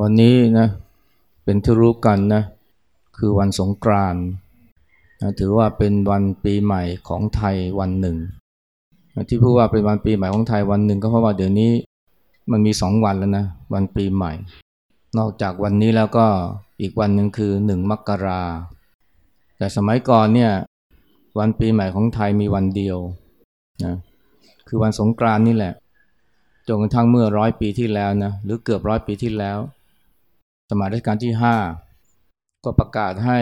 วันนี้นะเป็นที่รู้กันนะคือวันสงกรานต์นะถือว่าเป็นวันปีใหม่ของไทยวันหนึ่ง ที่พูดว่าเป็นวันปีใหม่ของไทยวันหนึ่ง ก็เพราะว่าเดี๋ยวนี้มันมีสองวันแล้วนะวันปีใหม่ นอกจากวันนี้แล้วก็อีกวันหนึ่งคือหนึ่งมกราแต่สมัยก่อนเนี่ยวันปีใหม่ของไทยมีวันเดียวนะคือวันสงกรานต์นี่แหละ จนกระทั่งเมื่อร้อยปีที่แล้วนะหรือเกือบร้อยปีที่แล้ว สมัยรัชกาลที่ห้าก็ประกาศให้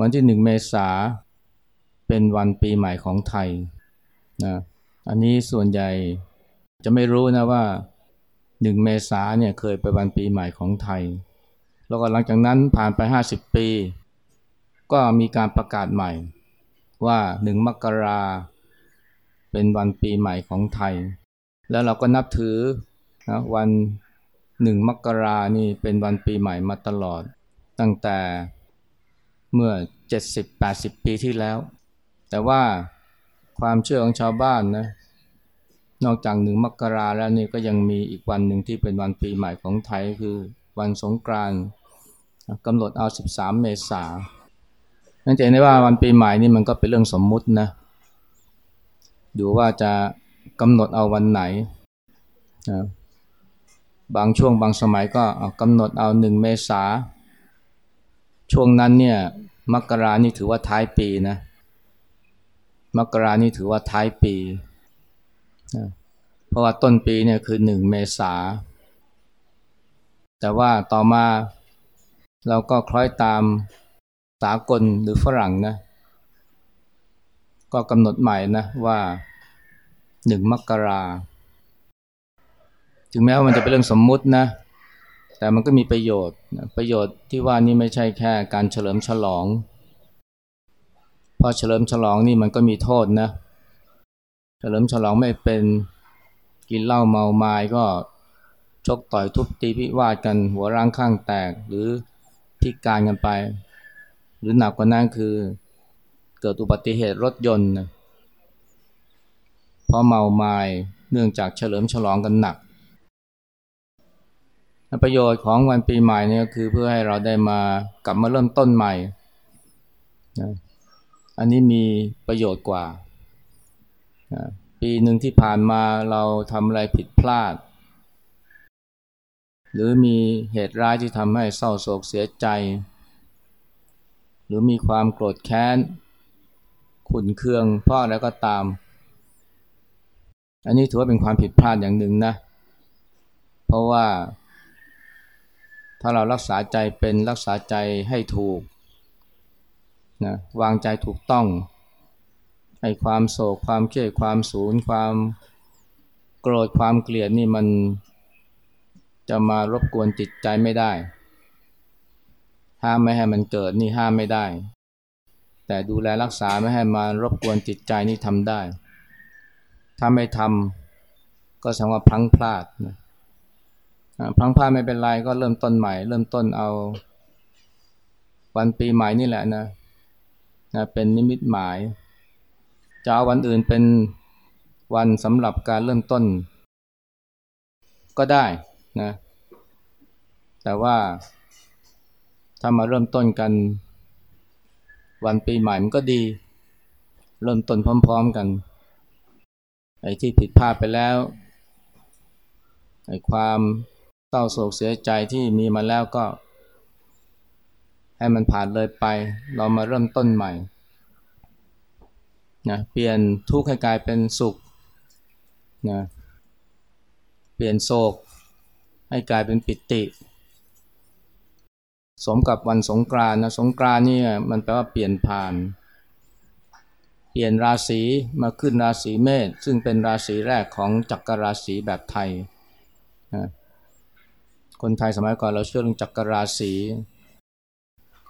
วันที่หนึ่งเมษาเป็นวันปีใหม่ของไทยนะอันนี้ส่วนใหญ่จะไม่รู้นะว่าหนึ่งเมษาเนี่ยเคยเป็นวันปีใหม่ของไทย แล้วก็หลังจากนั้นผ่านไป 50 ปี ก็มีการประกาศใหม่ ว่าหนึ่งมกราเป็นวันปีใหม่ของไทย แล้วเราก็นับถือนะวันหนึ่งมกรานี่เป็นวันปีใหม่มาตลอด ตั้งแต่เมื่อ 70-80 ปีที่แล้ว แต่ว่าความเชื่อของชาวบ้านนะนอกจากหนึ่งมกราแล้วนี่ก็ยังมีอีกวันหนึ่งที่เป็นวันปีใหม่ของไทยคือวันสงกรานต์กำหนดเอา 13 เมษานั่นจะเห็นได้ว่าวันปีใหม่นี่มันก็เป็นเรื่องสมมุตินะดูว่าจะ กำหนดเอาวันไหนนะบางช่วงบางสมัยก็กำหนดเอาหนึ่งเมษา ช่วงนั้นเนี่ยมกรานี่ถือว่าท้ายปีนะมกรานี่ถือว่าท้ายปีนะเพราะว่าต้นปีเนี่ยคือหนึ่งเมษา แต่ว่าต่อมาเราก็คล้อยตามสากลหรือฝรั่งนะ ก็กำหนดใหม่นะว่า หนึ่งมกราถึงแม้ว่ามันจะเป็นเรื่องสมมุตินะ แต่มันก็มีประโยชน์ประโยชน์ที่ว่านี่ไม่ใช่แค่การเฉลิมฉลองเพราะเฉลิมฉลองนี่มันก็มีโทษนะ เฉลิมฉลองไม่เป็นกินเหล้าเมาไม้ก็ชกต่อยทุบตีพิวาทกันหัวร่างข้างแตกหรือพิการกันไป หรือหนักกว่านั้นคือเกิดอุบัติเหตุรถยนต์นะ ราะเมาไม้เนื่องจากเฉลิมฉลองกันหนัก ประโยชน์ของวันปีใหม่นี่ยคือเพื่อให้เราได้มากลับมาเริ่มต้นใหม่นะอันนี้มีประโยชน์กว่านะปีหนึ่งที่ผ่านมาเราทำอะไรผิดพลาด หรือมีเหตุร้ายที่ทำให้เศร้าโศกเสียใจ หรือมีความโกรธแค้นขุนเคืองเพราะอะไรก็ตาม อันนี้ถือว่าเป็นความผิดพลาดอย่างหนึ่งนะ เพราะว่า ถ้าเรารักษาใจเป็นรักษาใจให้ถูกนะวางใจถูกต้องให้ความโศกความเครียดความสูญความโกรธความเกลียดนี่มันจะมารบกวนจิตใจไม่ได้ ห้ามไม่ให้มันเกิดนี่ห้ามไม่ได้ แต่ดูแลรักษาไม่ให้มารบกวนจิตใจนี่ทำได้ ถ้าไม่ทำก็แสดงว่าพลั้งพลาดนะพลั้งพลาดไม่เป็นไรก็เริ่มต้นใหม่ เริ่มต้นเอาวันปีใหม่นี่แหละนะนะเป็นนิมิตหมายจะเอาวันอื่นเป็นวันสำหรับการเริ่มต้น ก็ได้นะแต่ว่าถ้ามาเริ่มต้นกัน วันปีใหม่มันก็ดี เริ่มต้นพร้อม ๆกัน ไอ้ที่ผิดพลาดไปแล้วไอ้ความเศร้าโศกเสียใจที่มีมาแล้วก็ ให้มันผ่านเลยไป เรามาเริ่มต้นใหม่นะเปลี่ยนทุกข์ให้กลายเป็นสุขนะเปลี่ยนโศก ให้กลายเป็นปิติ สมกับวันสงกรานนะสงกรานนี่มันแปลว่าเปลี่ยนผ่าน ปลี่ยนราศีมาขึ้นราศีเมษซึ่งเป็นราศีแรกของจักรราศีแบบไทย คนไทยสมัยก่อนเราเชื่อเรื่องจักรราศี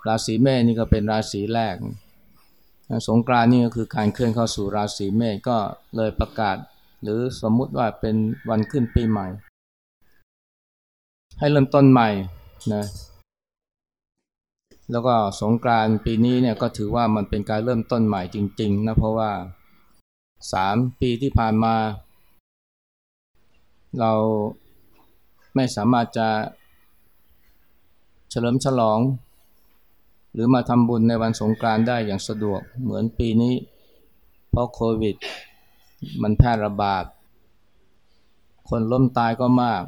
ราศีเมษนี่ก็เป็นราศีแรก สงกรานนี่ก็คือการเคลื่อนเข้าสู่ราศีเมษก็เลยประกาศ หรือสมมุติว่าเป็นวันขึ้นปีใหม่ ให้เริ่มต้นใหม่นะ แล้วก็สงกรานต์ปีนี้เนี่ยก็ถือว่ามันเป็นการเริ่มต้นใหม่จริงๆนะเพราะว่าสามปีที่ผ่านมา เราไม่สามารถจะเฉลิมฉลอง หรือมาทำบุญในวันสงกรานต์ได้อย่างสะดวกเหมือนปีนี้ เพราะโควิด มันแพร่ระบาด คนล้มตายก็มาก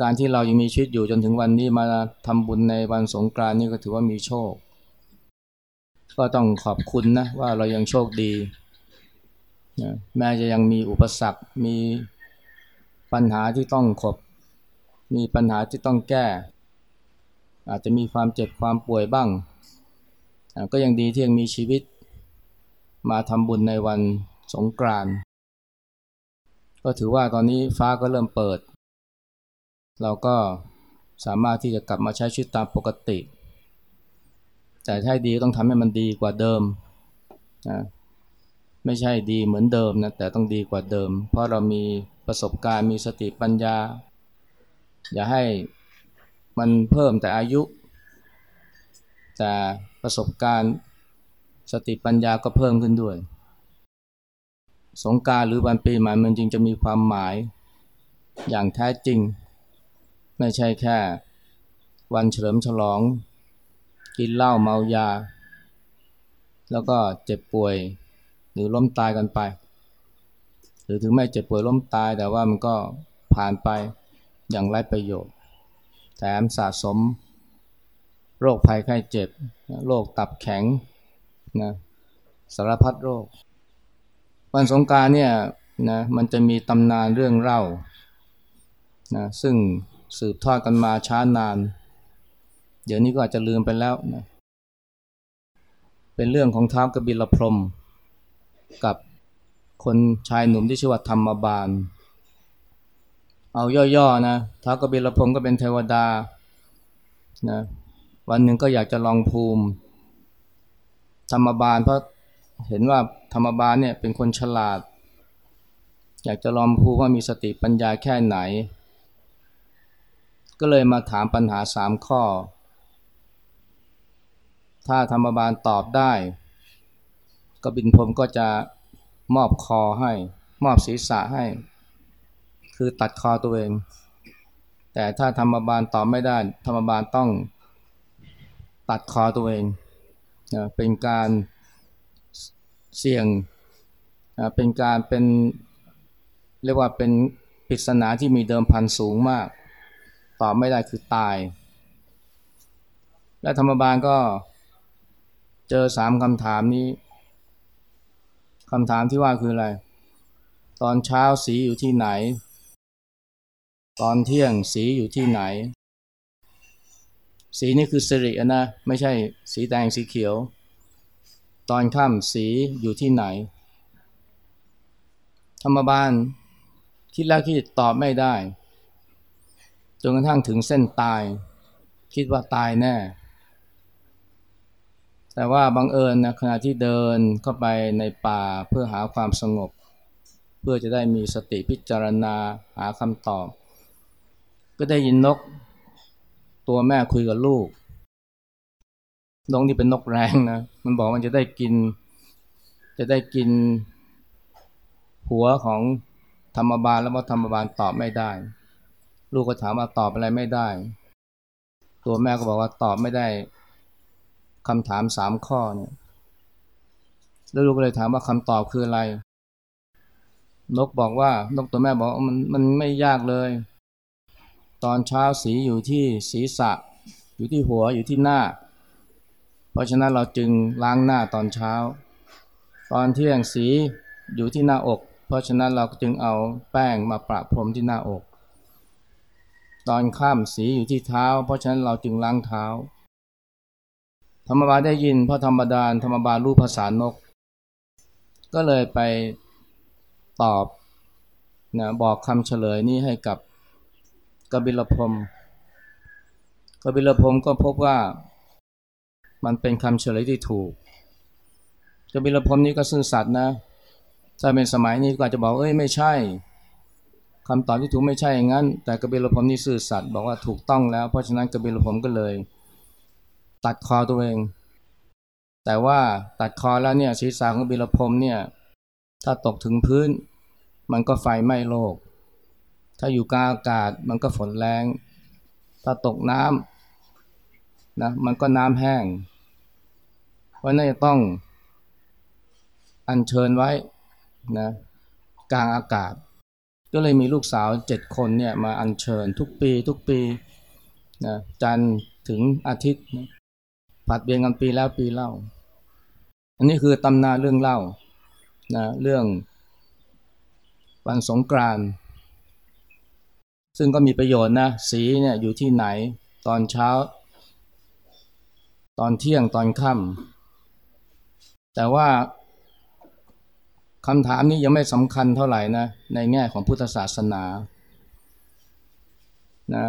การที่เรายังมีชีวิตอยู่จนถึงวันนี้มาทำบุญในวันสงกรานต์นี่ก็ถือว่ามีโชค ก็ต้องขอบคุณนะว่าเรายังโชคดีนะแม้จะยังมีอุปสรรค มีปัญหาที่ต้องขบ มีปัญหาที่ต้องแก้ อาจจะมีความเจ็บความป่วยบ้าง ก็ยังดีที่ยังมีชีวิต มาทำบุญในวันสงกรานต์ก็ถือว่าตอนนี้ฟ้าก็เริ่มเปิด เราก็สามารถที่จะกลับมาใช้ชีวิตตามปกติ แต่ถ้าดีต้องทำให้มันดีกว่าเดิมนะไม่ใช่ดีเหมือนเดิมนะแต่ต้องดีกว่าเดิม เพราะเรามีประสบการณ์มีสติปัญญา อย่าให้มันเพิ่มแต่อายุ แต่ประสบการณ์สติปัญญาก็เพิ่มขึ้นด้วย สงการหรือวันปีใหม่มันจึงจะมีความหมายอย่างแท้จริง ไม่ใช่แค่ วันเฉลิมฉลอง กินเหล้าเมายา แล้วก็เจ็บป่วย หรือล้มตายกันไป หรือถึงไม่เจ็บป่วยล้มตายแต่ว่ามันก็ผ่านไปอย่างไร้ประโยชน์ แถมสะสม โรคภัยไข้เจ็บ โรคตับแข็งนะสารพัดโรค วันสงการเนี่ยนะมันจะมีตำนานเรื่องเล่านะซึ่ง สืบทอดกันมาช้านาน เดี๋ยวนี้ก็อาจจะลืมไปแล้วนะเป็นเรื่องของท้าวกบิลพรม กับคนชายหนุ่มที่ชื่อว่าธรรมบาล เอาย่อๆนะท้าวกบิลพรมก็เป็นเทวดานะวันหนึ่งก็อยากจะลองภูมิ ธรรมบาลเพราะเห็นว่าธรรมบาลเนี่ยเป็นคนฉลาด อยากจะลองภูมิว่ามีสติปัญญาแค่ไหน ก็เลยมาถามปัญหาสามข้อ ถ้าธรรมบาลตอบได้ กบินพรมก็จะมอบคอให้ มอบศีรษะให้ คือตัดคอตัวเอง แต่ถ้าธรรมบาลตอบไม่ได้ ธรรมบาลต้องตัดคอตัวเองนะเป็นการเสี่ยงนะเป็นการเป็นเรียกว่าเป็นปริศนาที่มีเดิมพันสูงมาก ตอบไม่ได้คือตาย และธรรมบาลก็เจอสามคำถามนี้คำถามที่ว่าคืออะไร ตอนเช้าสีอยู่ที่ไหน ตอนเที่ยงสีอยู่ที่ไหน สีนี่คือสิรินะ ไม่ใช่สีแดงสีเขียว ตอนค่ำสีอยู่ที่ไหน ธรรมบาลคิดแล้วคิดตอบไม่ได้ จนกระทั่งถึงเส้นตาย คิดว่าตายแน่ แต่ว่าบังเอิญนะขณะที่เดินเข้าไปในป่าเพื่อหาความสงบ เพื่อจะได้มีสติพิจารณาหาคำตอบ ก็ได้ยินนกตัวแม่คุยกับลูกนกนี่เป็นนกแรงนะ มันบอกมันจะได้กิน จะได้กิน หัวของธรรมบาลแล้วว่าธรรมบาลตอบไม่ได้ ลูกก็ถามว่าตอบอะไรไม่ได้ ตัวแม่ก็บอกว่าตอบไม่ได้คำถามสามข้อเนี่ยแล้วลูกก็เลยถามว่าคำตอบคืออะไร นกบอกว่านกตัวแม่บอกมันมันไม่ยากเลย ตอนเช้าสีอยู่ที่ศีรษะ อยู่ที่หัวอยู่ที่หน้า เพราะฉะนั้นเราจึงล้างหน้าตอนเช้า ตอนเที่ยงสีอยู่ที่หน้าอก เพราะฉะนั้นเราจึงเอาแป้งมาประพรมที่หน้าอก ตอนข้ามสีอยู่ที่เท้า เพราะฉะนั้นเราจึงล้างเท้า ธรรมบาลได้ยินพระธรรมดาธรรมบาลรู้ภาษานก ก็เลยไปตอบนะบอกคำเฉลยนี้ให้กับกบิลพรมกบิลพรมก็พบว่ามันเป็นคำเฉลยที่ถูกกบิลพรมนี้ก็ซื่อสัตย์นะ ถ้าเป็นสมัยนี้ก็อาจจะบอกเอ้ยไม่ใช่ คำตอบที่ถูกไม่ใช่อย่างนั้น แต่กบิลพรมนี่ซื่อสัตย์บอกว่าถูกต้องแล้ว เพราะฉะนั้นกบิลพรมก็เลย ตัดคอตัวเอง แต่ว่าตัดคอแล้วเนี่ยศีรษะของกบิลพรมเนี่ยถ้าตกถึงพื้น มันก็ไฟไหม้โลก ถ้าอยู่กลางอากาศมันก็ฝนแรงถ้าตกน้ำนะมันก็น้ำแห้งเพราะนั่นจะต้องอัญเชิญไว้นะกลางอากาศ ก็เลยมีลูกสาวเจ็ดคนเนี่ยมาอัญเชิญทุกปี ทุกปีนะจันถึงอาทิตย์นะผัดเวียนกันปีแล้วปีเล่า อันนี้คือตำนานเรื่องเล่านะเรื่องวันสงกรานต์ซึ่งก็มีประโยชน์นะสีเนี่ยอยู่ที่ไหนตอนเช้า ตอนเที่ยงตอนค่ำแต่ว่า คำถามนี้ยังไม่สำคัญเท่าไหร่นะในแง่ของพุทธศาสนานะ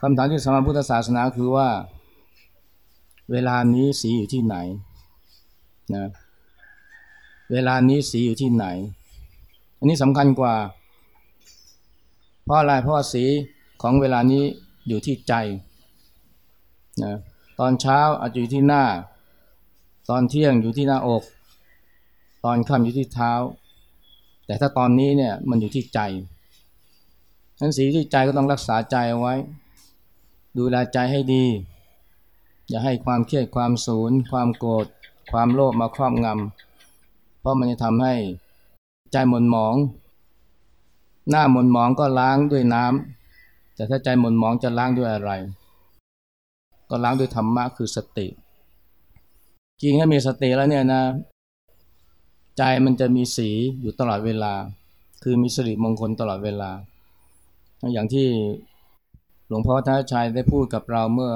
คำถามที่สำคัญพุทธศาสนาคือว่า เวลานี้สีอยู่ที่ไหนนะเวลานี้สีอยู่ที่ไหน อันนี้สำคัญกว่า เพราะอะไรเพราะว่าสีของเวลานี้อยู่ที่ใจนะตอนเช้าอาจจะอยู่ที่หน้า ตอนเที่ยงอยู่ที่หน้าอก ตอนค่ำอยู่ที่เท้า แต่ถ้าตอนนี้เนี่ยมันอยู่ที่ใจนั้นสีที่ใจก็ต้องรักษาใจเอาไว้ ดูแลใจให้ดี อย่าให้ความเครียดความสูญความโกรธความโลภมาครอบงำเพราะมันจะทำให้ใจหม่นหมอง หน้าหม่นหมองก็ล้างด้วยน้ำแต่ถ้าใจหม่นหมองจะล้างด้วยอะไร ก็ล้างด้วยธรรมะคือสติจริงถ้ามีสติแล้วเนี่ยนะ ใจมันจะมีสีอยู่ตลอดเวลา คือมีสิริมงคลตลอดเวลา อย่างที่หลวงพ่อท่านชัยได้พูดกับเราเมื่อ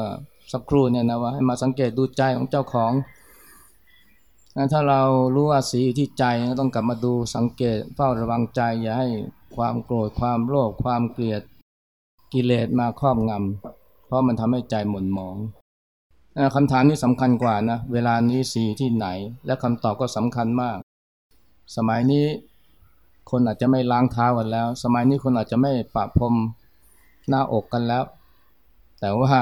สักครู่เนี่ยนะว่าให้มาสังเกตดูใจของเจ้าของถ้าเรารู้ว่าสีอยู่ที่ใจก็ต้องกลับมาดูสังเกตเฝ้าระวังใจอย่าให้ความโกรธความโลภความเกลียดกิเลสมาครอบงำเพราะมันทำให้ใจหม่นหมองคำถามนี้สำคัญกว่านะเวลานี้สีที่ไหน และคำตอบก็สำคัญมาก สมัยนี้คนอาจจะไม่ล้างเท้ากันแล้ว สมัยนี้คนอาจจะไม่ปะพรมหน้าอกกันแล้ว แต่ว่า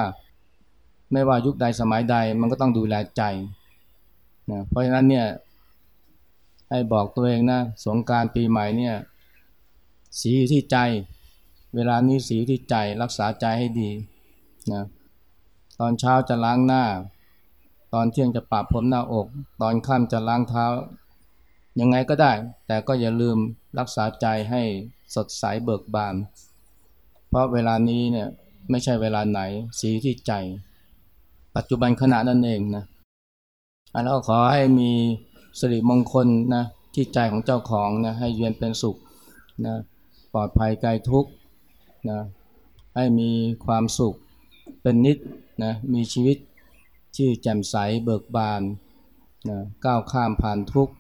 ไม่ว่ายุคใดสมัยใดมันก็ต้องดูแลใจนะเพราะฉะนั้นเนี่ยให้บอกตัวเองนะสงการปีใหม่เนี่ยสีอยู่ที่ใจ เวลานี้สีที่ใจรักษาใจให้ดีนะตอนเช้าจะล้างหน้า ตอนเที่ยงจะปะพรมหน้าอก ตอนค่ำจะล้างเท้า ยังไงก็ได้ แต่ก็อย่าลืมรักษาใจให้สดใสเบิกบาน เพราะเวลานี้เนี่ยไม่ใช่เวลาไหนสีที่ใจ ปัจจุบันขณะนั่นเองนะแล้วขอให้มีสิริมงคลนะที่ใจของเจ้าของนะให้เย็นเป็นสุขนะปลอดภัยไกลทุกนะให้มีความสุขเป็นนิดนะมีชีวิตที่แจ่มใสเบิกบานนะก้าวข้ามผ่านทุกข์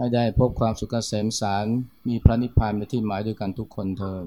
ให้ได้พบความสุขเกษมสารมีพระนิพพานเป็นที่หมายด้วยกันทุกคนเทอม